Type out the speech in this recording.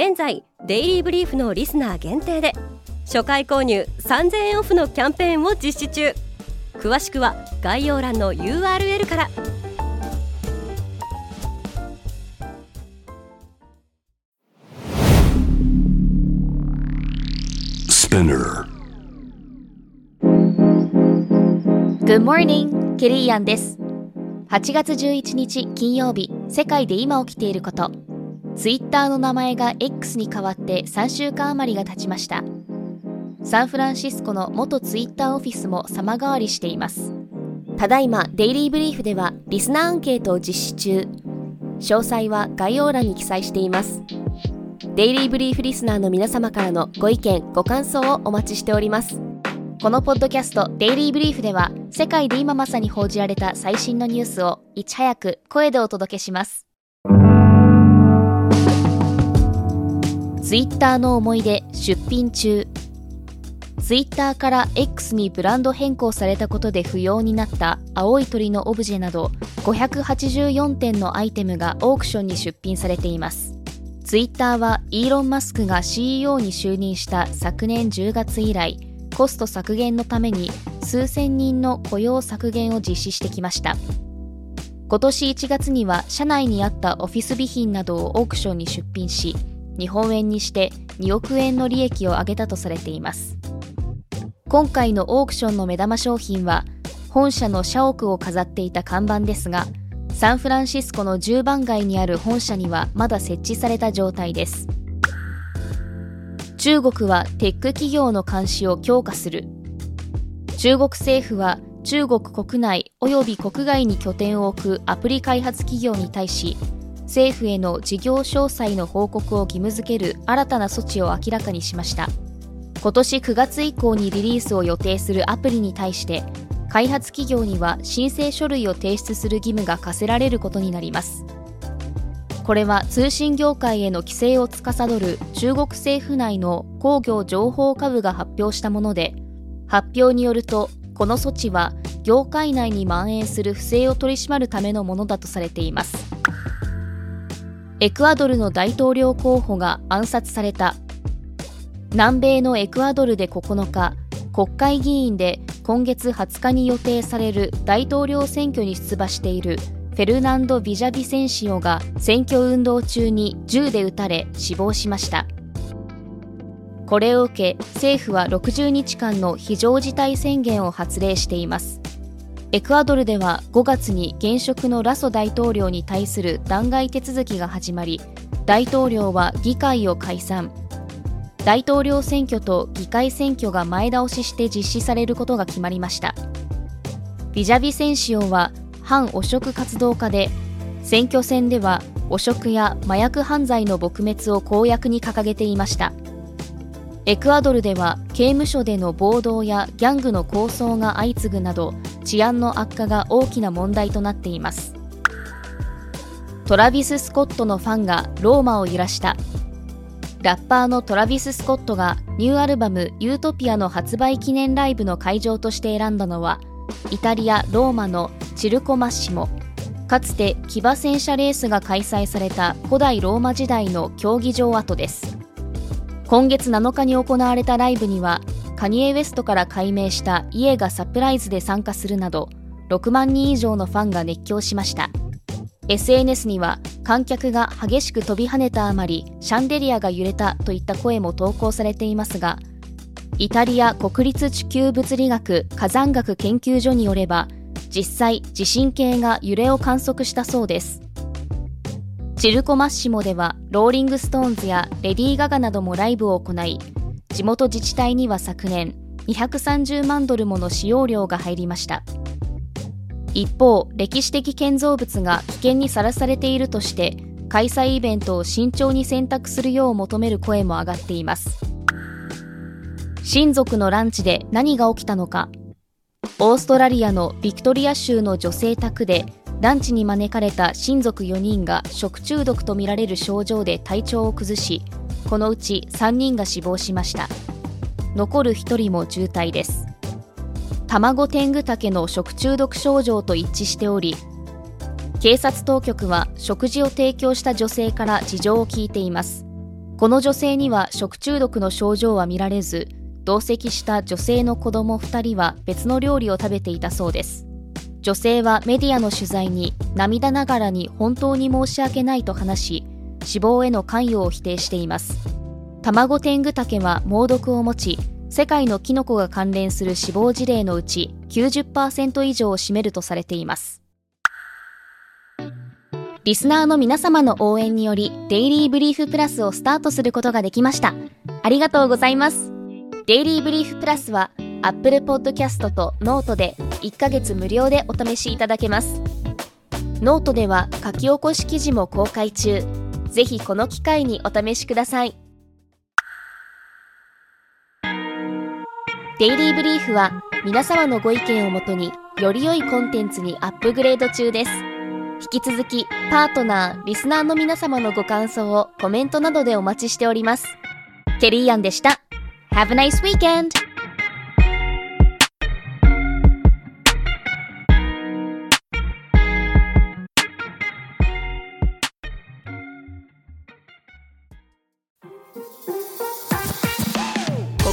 現在デイリーブリーフのリスナー限定で初回購入3000円オフのキャンペーンを実施中。詳しくは概要欄の URL から。Good morning! ケリーアンです。8月11日金曜日世界で今起きていることツイッターの名前が X に変わって3週間余りが経ちました。サンフランシスコの元ツイッターオフィスも様変わりしています。ただいまデイリーブリーフではリスナーアンケートを実施中。詳細は概要欄に記載しています。デイリーブリーフリスナーの皆様からのご意見ご感想をお待ちしております。このポッドキャストデイリーブリーフでは世界で今まさに報じられた最新のニュースをいち早く声でお届けします。ツイッターの思い出出品中。ツイッターから X にブランド変更されたことで不要になった青い鳥のオブジェなど584点のアイテムがオークションに出品されています。ツイッターはイーロン・マスクが CEO に就任した昨年10月以来コスト削減のために数千人の雇用削減を実施してきました。今年1月には社内にあったオフィス備品などをオークションに出品し日本円にして2億円の利益を上げたとされています。今回のオークションの目玉商品は本社の社屋を飾っていた看板ですがサンフランシスコの10番街にある本社にはまだ設置された状態です。中国はテック企業の監視を強化する。中国政府は中国国内及び国外に拠点を置くアプリ開発企業に対し政府への事業詳細の報告を義務付ける新たな措置を明らかにしました。今年9月以降にリリースを予定するアプリに対して開発企業には申請書類を提出する義務が課せられることになります。これは通信業界への規制を司る中国政府内の工業情報科部が発表したもので発表によるとこの措置は業界内に蔓延する不正を取り締まるためのものだとされています。エクアドルの大統領候補が暗殺された。南米のエクアドルで9日国会議員で今月20日に予定される大統領選挙に出馬しているフェルナンド・ビジャビセンシオが選挙運動中に銃で撃たれ死亡しました。これを受け政府は60日間の非常事態宣言を発令しています。エクアドルでは5月に現職のラソ大統領に対する弾劾手続きが始まり大統領は議会を解散。大統領選挙と議会選挙が前倒しして実施されることが決まりました。ビジャビセンシオは反汚職活動家で選挙戦では汚職や麻薬犯罪の撲滅を公約に掲げていました。エクアドルでは刑務所での暴動やギャングの抗争が相次ぐなど治安の悪化が大きな問題となっています。トラビス・スコットのファンがローマを揺らした。ラッパーのトラビス・スコットがニューアルバム「ユートピア」の発売記念ライブの会場として選んだのはイタリア・ローマのチルコマッシモ。かつて騎馬戦車レースが開催された古代ローマ時代の競技場跡です。今月7日に行われたライブにはカニエ・ウェストから改名した家がサプライズで参加するなど6万人以上のファンが熱狂しました。SNS には観客が激しく飛び跳ねたあまりシャンデリアが揺れたといった声も投稿されていますがイタリア国立地球物理学火山学研究所によれば実際地震計が揺れを観測したそうです。チルコマッシモではローリングストーンズやレディー・ガガなどもライブを行い地元自治体には昨年230万ドルもの使用料が入りました。一方歴史的建造物が危険にさらされているとして開催イベントを慎重に選択するよう求める声も上がっています。親族のランチで何が起きたのか。オーストラリアのビクトリア州の女性宅でランチに招かれた親族4人が食中毒とみられる症状で体調を崩しこのうち3人が死亡しました。残る1人も重体です。卵天狗竹の食中毒症状と一致しており警察当局は食事を提供した女性から事情を聞いています。この女性には食中毒の症状は見られず同席した女性の子供2人は別の料理を食べていたそうです。女性はメディアの取材に涙ながらに本当に申し訳ないと話し死亡への関与を否定しています卵天狗竹は猛毒を持ち世界のキノコが関連する死亡事例のうち90%以上を占めるとされていますリスナーの皆様の応援により、デイリーブリーフプラスをスタートすることができました。ありがとうございます。デイリーブリーフプラスは、Apple Podcast とノートで1ヶ月無料でお試しいただけます。ノートでは書き起こし記事も公開中。ぜひこの機会にお試しください。デイリーブリーフは皆様のご意見をもとにより良いコンテンツにアップグレード中です。引き続き、パートナー、リスナーの皆様のご感想をコメントなどでお待ちしております。ケリーアンでした。Have a nice weekend!